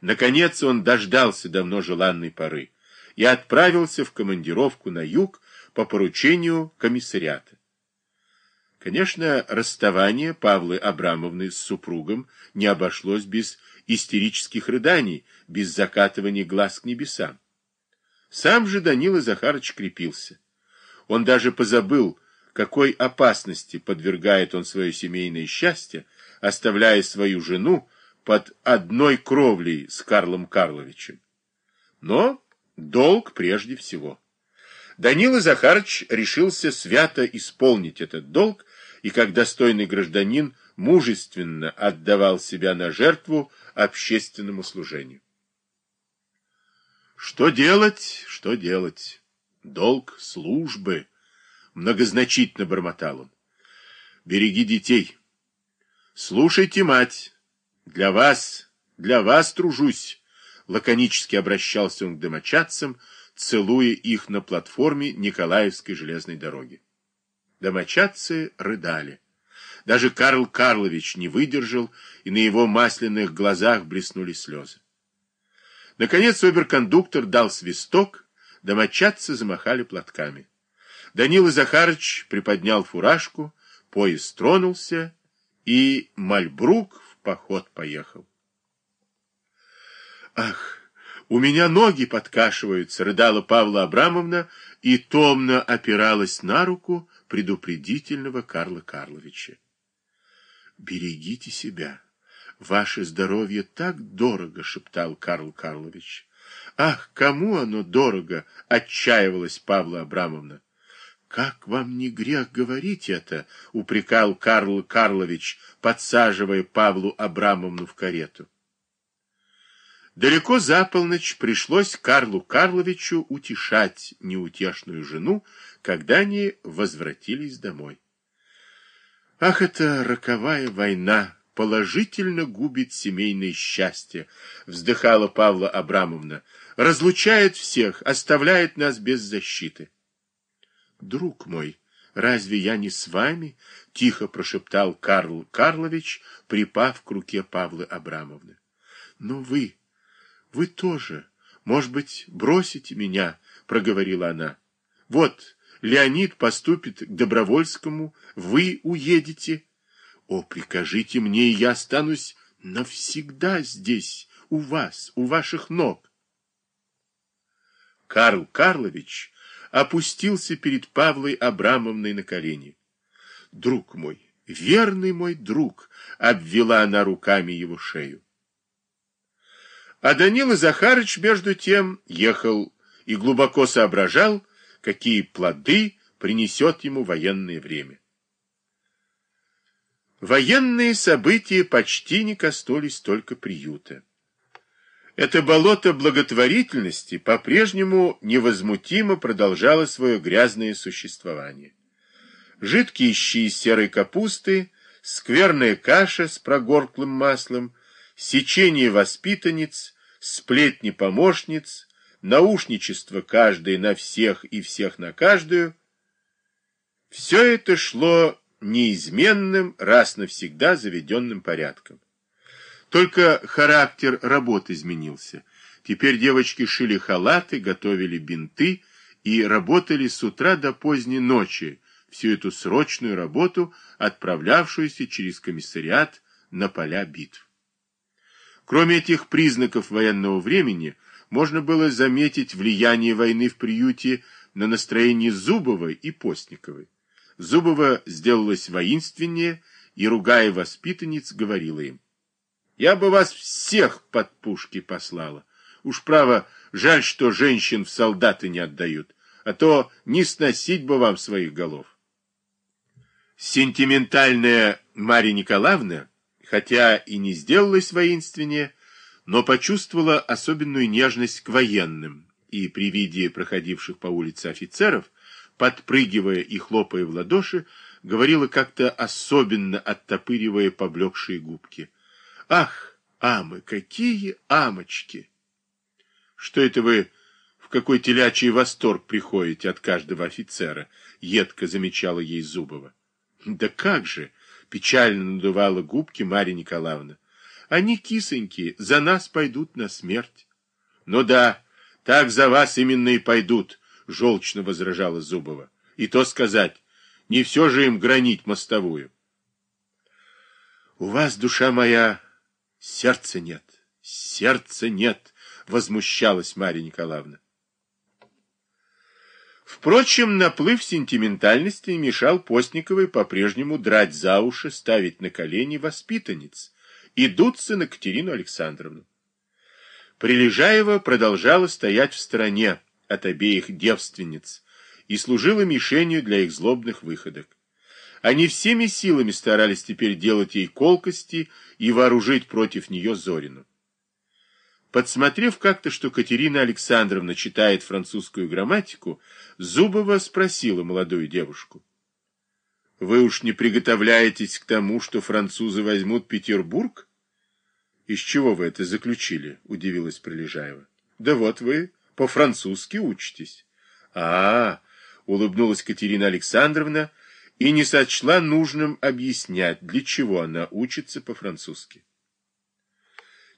Наконец он дождался давно желанной поры и отправился в командировку на юг по поручению комиссариата. Конечно, расставание Павлы Абрамовны с супругом не обошлось без истерических рыданий, без закатывания глаз к небесам. Сам же Данила Захарович крепился. Он даже позабыл, какой опасности подвергает он свое семейное счастье, оставляя свою жену под одной кровлей с Карлом Карловичем. Но долг прежде всего. Данила Захарович решился свято исполнить этот долг, и как достойный гражданин мужественно отдавал себя на жертву общественному служению. Что делать, что делать? Долг службы, многозначительно бормотал он. Береги детей. Слушайте, мать, для вас, для вас тружусь, лаконически обращался он к домочадцам, целуя их на платформе Николаевской железной дороги. Домочадцы рыдали. Даже Карл Карлович не выдержал, и на его масляных глазах блеснули слезы. Наконец оберкондуктор дал свисток, домочадцы замахали платками. Данила Захарыч приподнял фуражку, поезд тронулся, и Мальбрук поход поехал. «Ах, у меня ноги подкашиваются!» — рыдала Павла Абрамовна и томно опиралась на руку предупредительного Карла Карловича. «Берегите себя!» «Ваше здоровье так дорого!» — шептал Карл Карлович. «Ах, кому оно дорого!» — отчаивалась Павла Абрамовна. «Как вам не грех говорить это?» — упрекал Карл Карлович, подсаживая Павлу Абрамовну в карету. Далеко за полночь пришлось Карлу Карловичу утешать неутешную жену, когда они возвратились домой. «Ах, это роковая война!» положительно губит семейное счастье, вздыхала Павла Абрамовна, разлучает всех, оставляет нас без защиты. Друг мой, разве я не с вами? Тихо прошептал Карл Карлович, припав к руке Павлы Абрамовны. Но вы, вы тоже, может быть, бросите меня, проговорила она. Вот, Леонид поступит к Добровольскому, вы уедете. О, прикажите мне, и я останусь навсегда здесь, у вас, у ваших ног. Карл Карлович опустился перед Павлой Абрамовной на колени. Друг мой, верный мой друг, обвела она руками его шею. А Данила Захарыч, между тем, ехал и глубоко соображал, какие плоды принесет ему военное время. Военные события почти не коснулись только приюта. Это болото благотворительности по-прежнему невозмутимо продолжало свое грязное существование. Жидкие щи из серой капусты, скверная каша с прогорклым маслом, сечение воспитанниц, сплетни помощниц, наушничество каждой на всех и всех на каждую — все это шло неизменным, раз навсегда заведенным порядком. Только характер работы изменился. Теперь девочки шили халаты, готовили бинты и работали с утра до поздней ночи, всю эту срочную работу, отправлявшуюся через комиссариат на поля битв. Кроме этих признаков военного времени, можно было заметить влияние войны в приюте на настроение Зубовой и Постниковой. Зубова сделалась воинственнее и, ругая воспитанниц, говорила им. «Я бы вас всех под пушки послала. Уж право, жаль, что женщин в солдаты не отдают, а то не сносить бы вам своих голов». Сентиментальная Марья Николаевна, хотя и не сделалась воинственнее, но почувствовала особенную нежность к военным, и при виде проходивших по улице офицеров подпрыгивая и хлопая в ладоши, говорила как-то особенно оттопыривая поблекшие губки. «Ах, амы, какие амочки!» «Что это вы в какой телячий восторг приходите от каждого офицера?» — едко замечала ей Зубова. «Да как же!» — печально надувала губки Марья Николаевна. Они кисоньки, за нас пойдут на смерть. Ну да, так за вас именно и пойдут, желчно возражала Зубова. И то сказать, не все же им гранить мостовую. У вас, душа моя, сердца нет, сердца нет, возмущалась Марья Николаевна. Впрочем, наплыв сентиментальности мешал Постниковой по-прежнему драть за уши, ставить на колени воспитанниц и дуться на Катерину Александровну. Прилежаева продолжала стоять в стороне от обеих девственниц и служила мишенью для их злобных выходок. Они всеми силами старались теперь делать ей колкости и вооружить против нее Зорину. Подсмотрев как-то, что Катерина Александровна читает французскую грамматику, Зубова спросила молодую девушку. «Вы уж не приготовляетесь к тому, что французы возьмут Петербург?» «Из чего вы это заключили?» — удивилась Прилежаева. «Да вот вы по-французски учитесь». «А-а-а!» — улыбнулась Катерина Александровна и не сочла нужным объяснять, для чего она учится по-французски.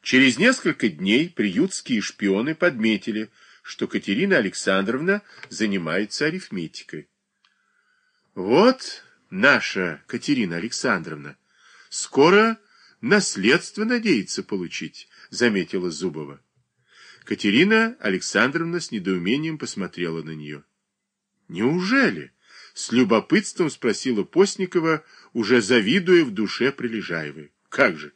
Через несколько дней приютские шпионы подметили, что Катерина Александровна занимается арифметикой. Вот наша Катерина Александровна скоро наследство надеется получить, заметила Зубова. Катерина Александровна с недоумением посмотрела на нее. Неужели? С любопытством спросила Постникова, уже завидуя в душе Прилежаевой. Как же?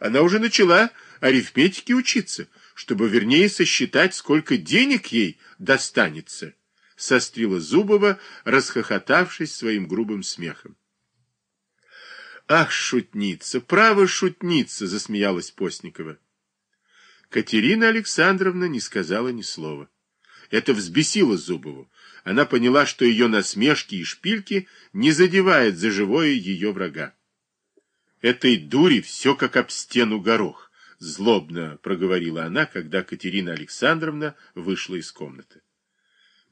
Она уже начала арифметике учиться, чтобы вернее сосчитать, сколько денег ей достанется, сострила Зубова, расхохотавшись своим грубым смехом. Ах, шутница, право шутница, засмеялась Постникова. Катерина Александровна не сказала ни слова. Это взбесило Зубову. Она поняла, что ее насмешки и шпильки не задевают за живое ее врага. Этой дури все как об стену горох, злобно проговорила она, когда Катерина Александровна вышла из комнаты.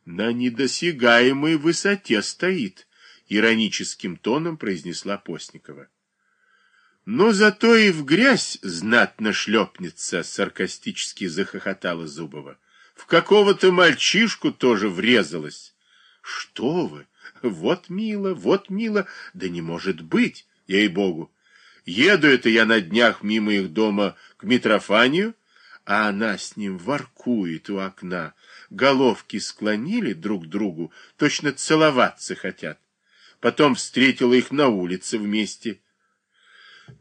На недосягаемой высоте стоит, ироническим тоном произнесла Постникова. Но зато и в грязь знатно шлепнется, саркастически захохотала Зубова. В какого-то мальчишку тоже врезалась. Что вы? Вот мило, вот мило. Да не может быть, ей-богу. Еду это я на днях мимо их дома к Митрофанию, а она с ним воркует у окна. Головки склонили друг к другу, точно целоваться хотят. Потом встретила их на улице вместе.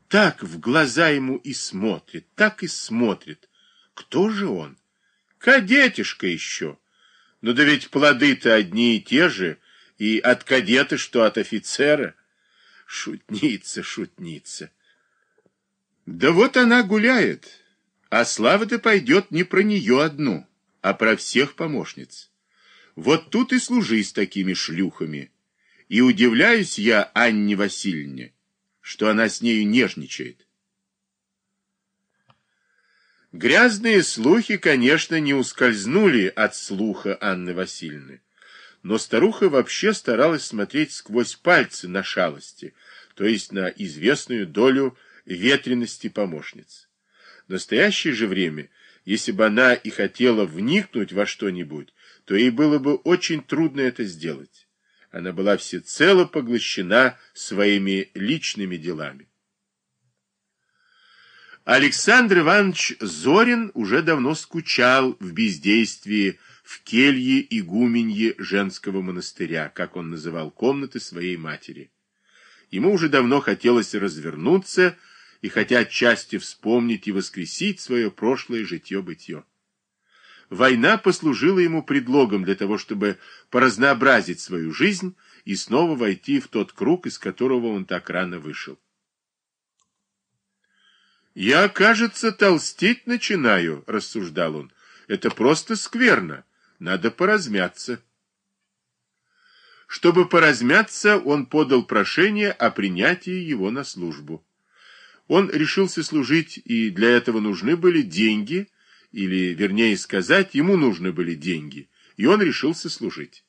Так в глаза ему и смотрит, так и смотрит. Кто же он? Кадетишка еще. Ну да ведь плоды-то одни и те же, и от кадета, что от офицера. Шутница, шутница. Да вот она гуляет, а слава-то пойдет не про нее одну, а про всех помощниц. Вот тут и служи с такими шлюхами. И удивляюсь я Анне Васильевне, что она с нею нежничает. Грязные слухи, конечно, не ускользнули от слуха Анны Васильевны. Но старуха вообще старалась смотреть сквозь пальцы на шалости, то есть на известную долю ветренности помощниц. В настоящее же время, если бы она и хотела вникнуть во что-нибудь, то ей было бы очень трудно это сделать. Она была всецело поглощена своими личными делами. Александр Иванович Зорин уже давно скучал в бездействии в келье игуменье женского монастыря, как он называл комнаты своей матери. Ему уже давно хотелось развернуться и хотя отчасти вспомнить и воскресить свое прошлое житье-бытье. Война послужила ему предлогом для того, чтобы поразнообразить свою жизнь и снова войти в тот круг, из которого он так рано вышел. «Я, кажется, толстеть начинаю», — рассуждал он. «Это просто скверно. Надо поразмяться». Чтобы поразмяться, он подал прошение о принятии его на службу. Он решился служить, и для этого нужны были деньги, или, вернее сказать, ему нужны были деньги, и он решился служить.